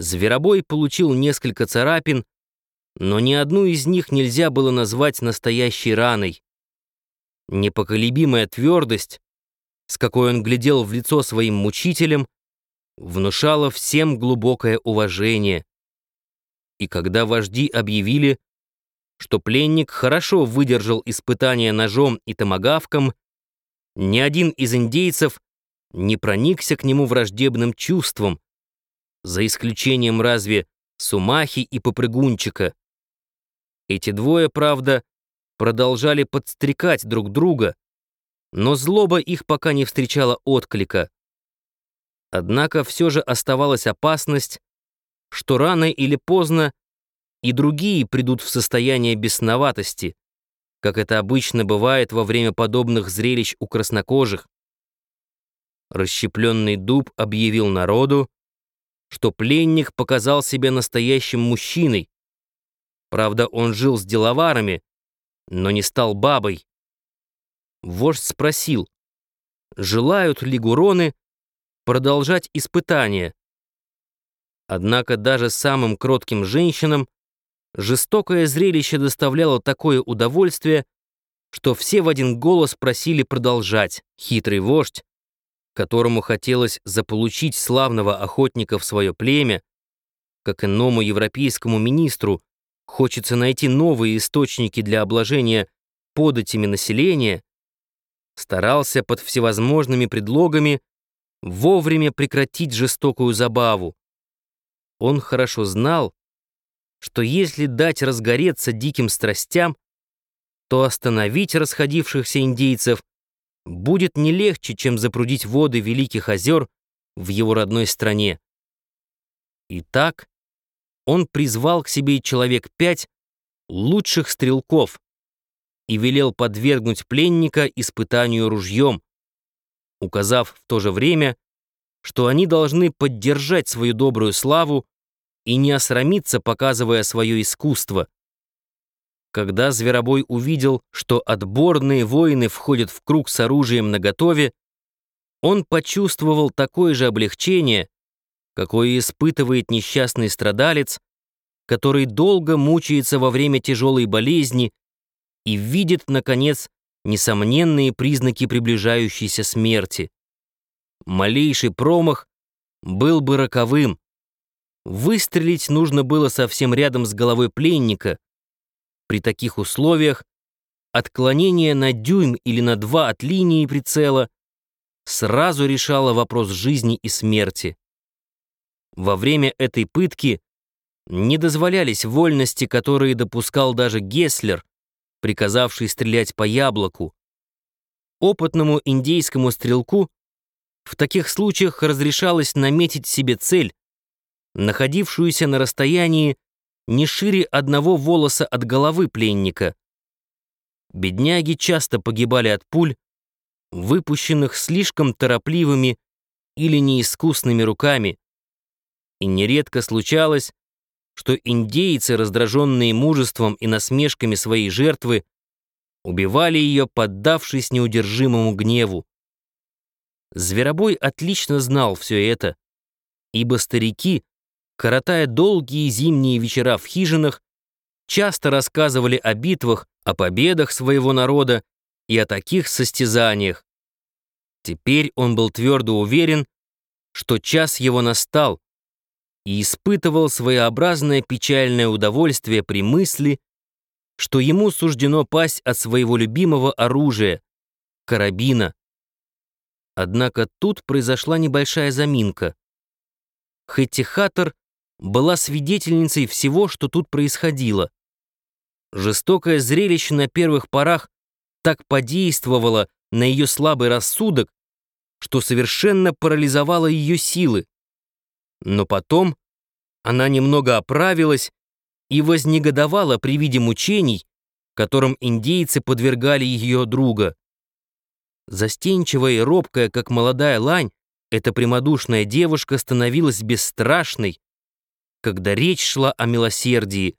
Зверобой получил несколько царапин, но ни одну из них нельзя было назвать настоящей раной. Непоколебимая твердость, с какой он глядел в лицо своим мучителям, внушала всем глубокое уважение. И когда вожди объявили, что пленник хорошо выдержал испытание ножом и томагавком, ни один из индейцев не проникся к нему враждебным чувством, за исключением разве Сумахи и Попрыгунчика. Эти двое, правда, продолжали подстрекать друг друга, но злоба их пока не встречала отклика. Однако все же оставалась опасность, что рано или поздно и другие придут в состояние бесноватости, как это обычно бывает во время подобных зрелищ у краснокожих. Расщепленный дуб объявил народу, что пленник показал себя настоящим мужчиной. Правда, он жил с деловарами, но не стал бабой. Вождь спросил, желают ли гуроны продолжать испытания. Однако даже самым кротким женщинам жестокое зрелище доставляло такое удовольствие, что все в один голос просили продолжать. Хитрый вождь которому хотелось заполучить славного охотника в свое племя, как иному европейскому министру хочется найти новые источники для обложения податями населения, старался под всевозможными предлогами вовремя прекратить жестокую забаву. Он хорошо знал, что если дать разгореться диким страстям, то остановить расходившихся индейцев будет не легче, чем запрудить воды Великих озер в его родной стране. Итак, он призвал к себе человек пять лучших стрелков и велел подвергнуть пленника испытанию ружьем, указав в то же время, что они должны поддержать свою добрую славу и не осрамиться, показывая свое искусство. Когда Зверобой увидел, что отборные воины входят в круг с оружием наготове, он почувствовал такое же облегчение, какое испытывает несчастный страдалец, который долго мучается во время тяжелой болезни и видит, наконец, несомненные признаки приближающейся смерти. Малейший промах был бы роковым. Выстрелить нужно было совсем рядом с головой пленника — при таких условиях отклонение на дюйм или на два от линии прицела сразу решало вопрос жизни и смерти. Во время этой пытки не дозволялись вольности, которые допускал даже Гесслер, приказавший стрелять по яблоку. Опытному индейскому стрелку в таких случаях разрешалось наметить себе цель, находившуюся на расстоянии не шире одного волоса от головы пленника. Бедняги часто погибали от пуль, выпущенных слишком торопливыми или неискусными руками, и нередко случалось, что индейцы, раздраженные мужеством и насмешками своей жертвы, убивали ее, поддавшись неудержимому гневу. Зверобой отлично знал все это, ибо старики, коротая долгие зимние вечера в хижинах, часто рассказывали о битвах, о победах своего народа и о таких состязаниях. Теперь он был твердо уверен, что час его настал, и испытывал своеобразное печальное удовольствие при мысли, что ему суждено пасть от своего любимого оружия — карабина. Однако тут произошла небольшая заминка. Хеттихатор была свидетельницей всего, что тут происходило. Жестокое зрелище на первых порах так подействовало на ее слабый рассудок, что совершенно парализовало ее силы. Но потом она немного оправилась и вознегодовала при виде мучений, которым индейцы подвергали ее друга. Застенчивая и робкая, как молодая лань, эта прямодушная девушка становилась бесстрашной, когда речь шла о милосердии,